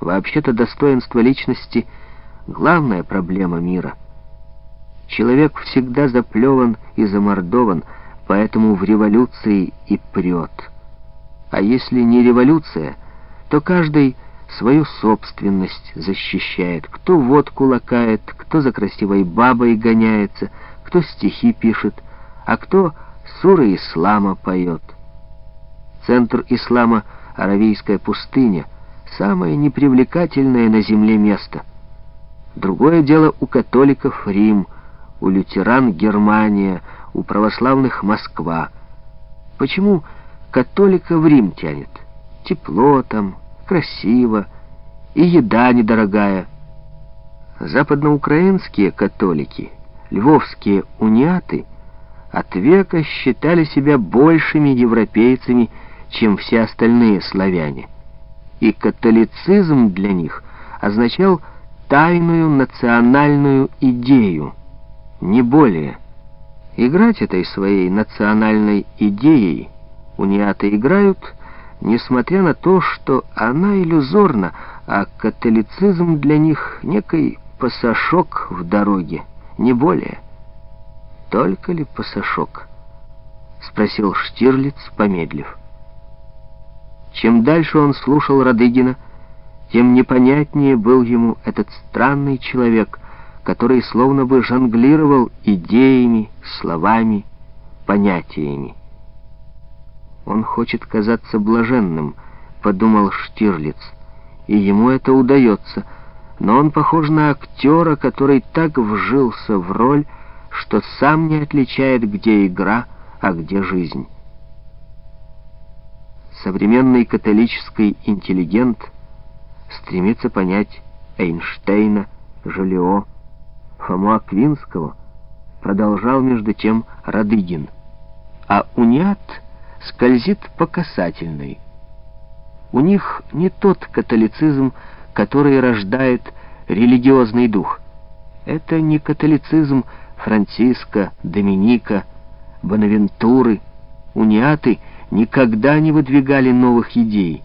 Вообще-то достоинство личности — главная проблема мира. Человек всегда заплеван и замордован, поэтому в революции и прет. А если не революция, то каждый свою собственность защищает. Кто водку лакает, кто за красивой бабой гоняется, кто стихи пишет, а кто суры ислама поет. Центр ислама — Аравийская пустыня — самое непривлекательное на земле место. Другое дело у католиков Рим, у лютеран Германия, у православных Москва. Почему католика в Рим тянет? Тепло там, красиво, и еда недорогая. Западноукраинские католики, львовские униаты от века считали себя большими европейцами, чем все остальные славяне и католицизм для них означал тайную национальную идею, не более. Играть этой своей национальной идеей униаты играют, несмотря на то, что она иллюзорна, а католицизм для них некий пасашок в дороге, не более. Только ли пасашок? Спросил Штирлиц, помедлив. Чем дальше он слушал Радыгина, тем непонятнее был ему этот странный человек, который словно бы жонглировал идеями, словами, понятиями. «Он хочет казаться блаженным», — подумал Штирлиц, — «и ему это удается, но он похож на актера, который так вжился в роль, что сам не отличает, где игра, а где жизнь» современный католический интеллигент стремится понять Эйнштейна, Жолио, Фому Аквинского, продолжал между тем Радыгин. А униат скользит по касательной. У них не тот католицизм, который рождает религиозный дух. Это не католицизм Франциска, Доминика, Бонавентуры, униаты — никогда не выдвигали новых идей.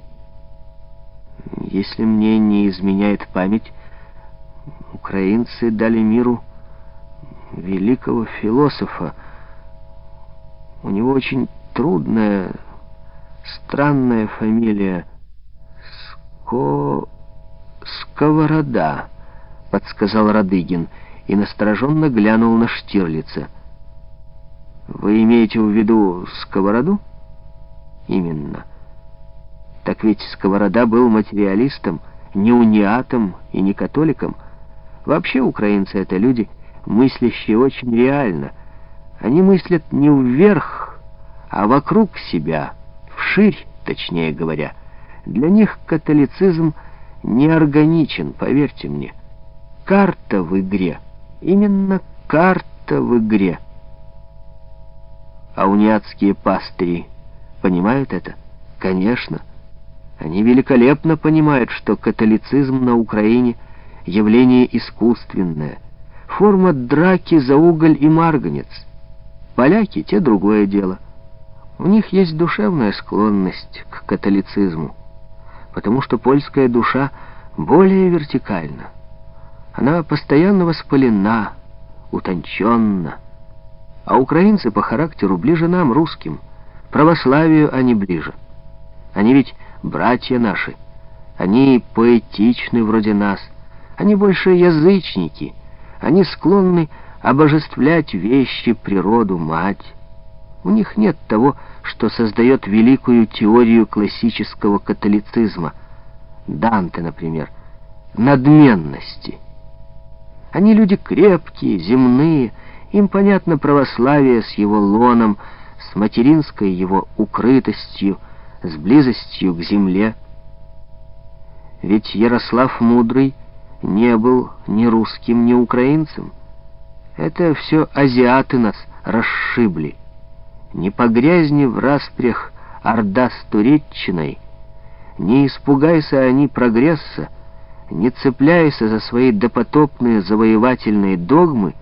Если мне не изменяет память, украинцы дали миру великого философа. У него очень трудная, странная фамилия Ско... Сковорода, подсказал Радыгин и настороженно глянул на Штирлица. Вы имеете в виду сковороду? Именно. Так ведь Сковорода был материалистом, не униатом и не католиком. Вообще украинцы — это люди, мыслящие очень реально. Они мыслят не вверх, а вокруг себя, вширь, точнее говоря. Для них католицизм неорганичен, поверьте мне. Карта в игре. Именно карта в игре. А униатские пастыри понимают это? Конечно. Они великолепно понимают, что католицизм на Украине — явление искусственное, форма драки за уголь и марганец. Поляки — те другое дело. У них есть душевная склонность к католицизму, потому что польская душа более вертикальна. Она постоянно воспалена, утонченна, а украинцы по характеру ближе нам, русским — Православию они ближе. Они ведь братья наши. Они поэтичны вроде нас. Они больше язычники. Они склонны обожествлять вещи, природу, мать. У них нет того, что создает великую теорию классического католицизма. Данте, например, надменности. Они люди крепкие, земные, им понятно православие с его лоном, с материнской его укрытостью, с близостью к земле. Ведь Ярослав Мудрый не был ни русским, ни украинцем. Это все азиаты нас расшибли. Не погрязни в распрях орда с Туреччиной, не испугайся они прогресса, не цепляйся за свои допотопные завоевательные догмы,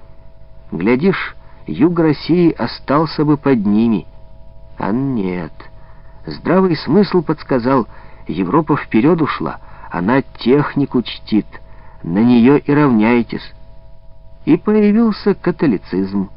глядишь, юг России остался бы под ними. А нет. Здравый смысл подсказал, Европа вперед ушла, Она технику чтит, на нее и равняйтесь. И появился католицизм.